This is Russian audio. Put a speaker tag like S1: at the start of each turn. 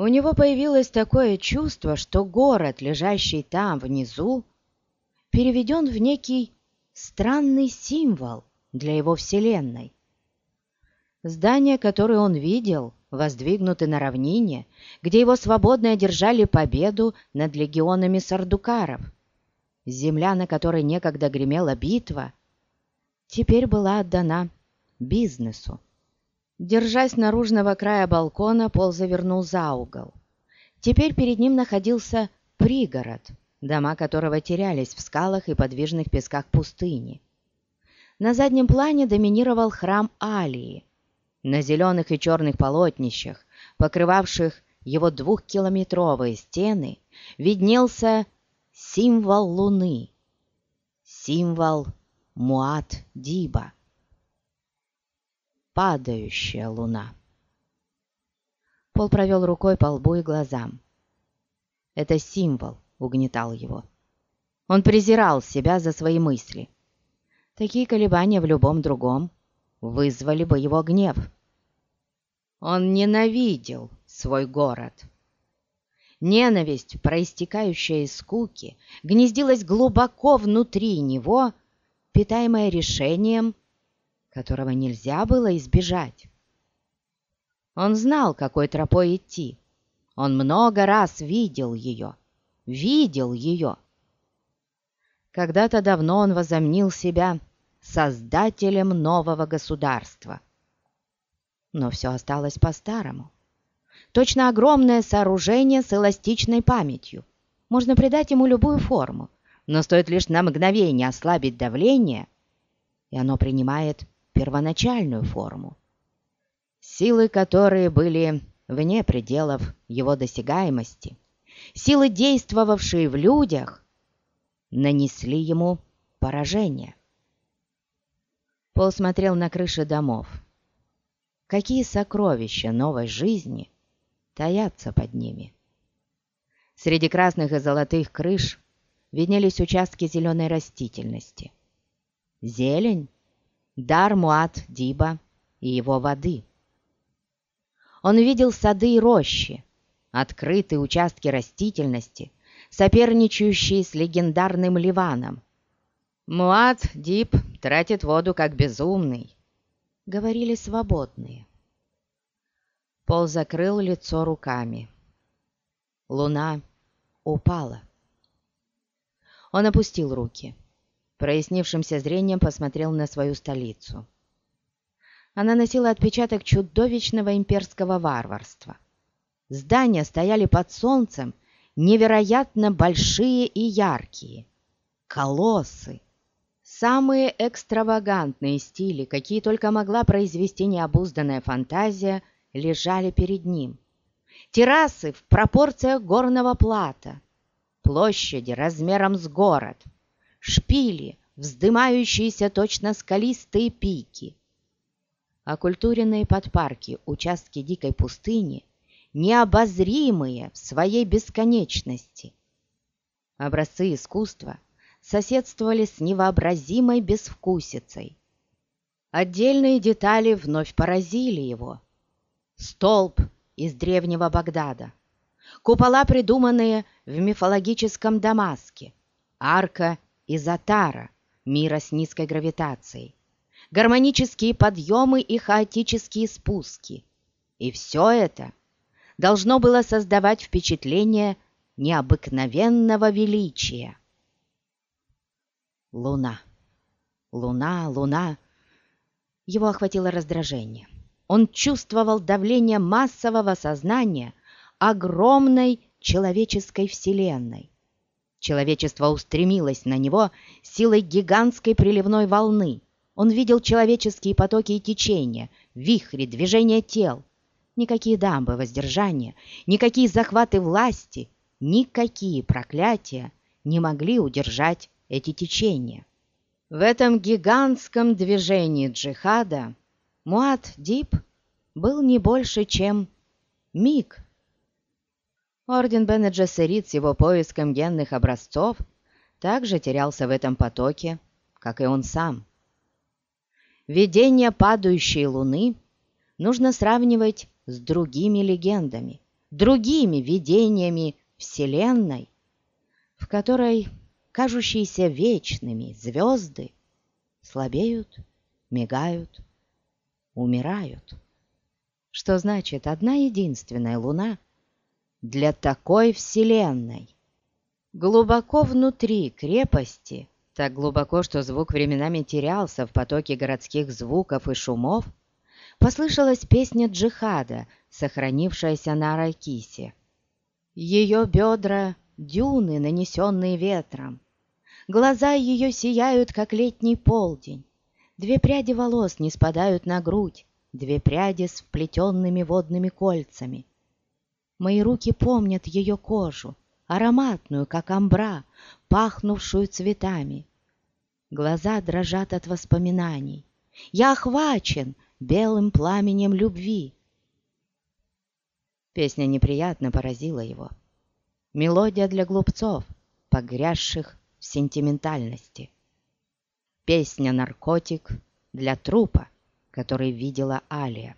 S1: У него появилось такое чувство, что город, лежащий там внизу, переведен в некий странный символ для его вселенной. Здания, которые он видел, воздвигнуты на равнине, где его свободно одержали победу над легионами сардукаров. Земля, на которой некогда гремела битва, теперь была отдана бизнесу. Держась наружного края балкона, Пол завернул за угол. Теперь перед ним находился пригород, дома которого терялись в скалах и подвижных песках пустыни. На заднем плане доминировал храм Алии. На зеленых и черных полотнищах, покрывавших его двухкилометровые стены, виднелся символ Луны, символ Муат-Диба падающая луна. Пол провел рукой по лбу и глазам. Это символ угнетал его. Он презирал себя за свои мысли. Такие колебания в любом другом вызвали бы его гнев. Он ненавидел свой город. Ненависть, проистекающая из скуки, гнездилась глубоко внутри него, питаемая решением которого нельзя было избежать. Он знал, какой тропой идти. Он много раз видел ее. Видел ее. Когда-то давно он возомнил себя создателем нового государства. Но все осталось по-старому. Точно огромное сооружение с эластичной памятью. Можно придать ему любую форму, но стоит лишь на мгновение ослабить давление, и оно принимает первоначальную форму. Силы, которые были вне пределов его досягаемости, силы, действовавшие в людях, нанесли ему поражение. Пол смотрел на крыши домов. Какие сокровища новой жизни таятся под ними? Среди красных и золотых крыш виднелись участки зеленой растительности. Зелень дар Муат-Диба и его воды. Он видел сады и рощи, открытые участки растительности, соперничающие с легендарным Ливаном. «Муат-Диб тратит воду как безумный», — говорили свободные. Пол закрыл лицо руками. Луна упала. Он опустил руки прояснившимся зрением посмотрел на свою столицу. Она носила отпечаток чудовищного имперского варварства. Здания стояли под солнцем, невероятно большие и яркие. Колоссы! Самые экстравагантные стили, какие только могла произвести необузданная фантазия, лежали перед ним. Террасы в пропорциях горного плата, площади размером с город — шпили, вздымающиеся точно скалистые пики. Окультуренные подпарки, участки дикой пустыни, необозримые в своей бесконечности. Образцы искусства соседствовали с невообразимой безвкусицей. Отдельные детали вновь поразили его. Столб из древнего Багдада, купола, придуманные в мифологическом Дамаске, арка из Атара, мира с низкой гравитацией, гармонические подъемы и хаотические спуски. И все это должно было создавать впечатление необыкновенного величия. Луна. Луна, луна. Его охватило раздражение. Он чувствовал давление массового сознания огромной человеческой вселенной. Человечество устремилось на него силой гигантской приливной волны. Он видел человеческие потоки и течения, вихри, движения тел. Никакие дамбы воздержания, никакие захваты власти, никакие проклятия не могли удержать эти течения. В этом гигантском движении джихада Муат-Дип был не больше, чем миг Орден Бене с его поиском генных образцов также терялся в этом потоке, как и он сам. Видение падающей луны нужно сравнивать с другими легендами, другими видениями Вселенной, в которой кажущиеся вечными звезды слабеют, мигают, умирают. Что значит одна единственная луна для такой Вселенной? Глубоко внутри крепости, так глубоко, что звук временами терялся в потоке городских звуков и шумов, послышалась песня джихада, сохранившаяся на Аракисе. Ее бедра — дюны, нанесенные ветром. Глаза ее сияют, как летний полдень. Две пряди волос не спадают на грудь, две пряди с вплетенными водными кольцами. Мои руки помнят ее кожу, ароматную, как амбра, пахнувшую цветами. Глаза дрожат от воспоминаний. Я охвачен белым пламенем любви. Песня неприятно поразила его. Мелодия для глупцов, погрязших в сентиментальности. Песня-наркотик для трупа, который видела Алия.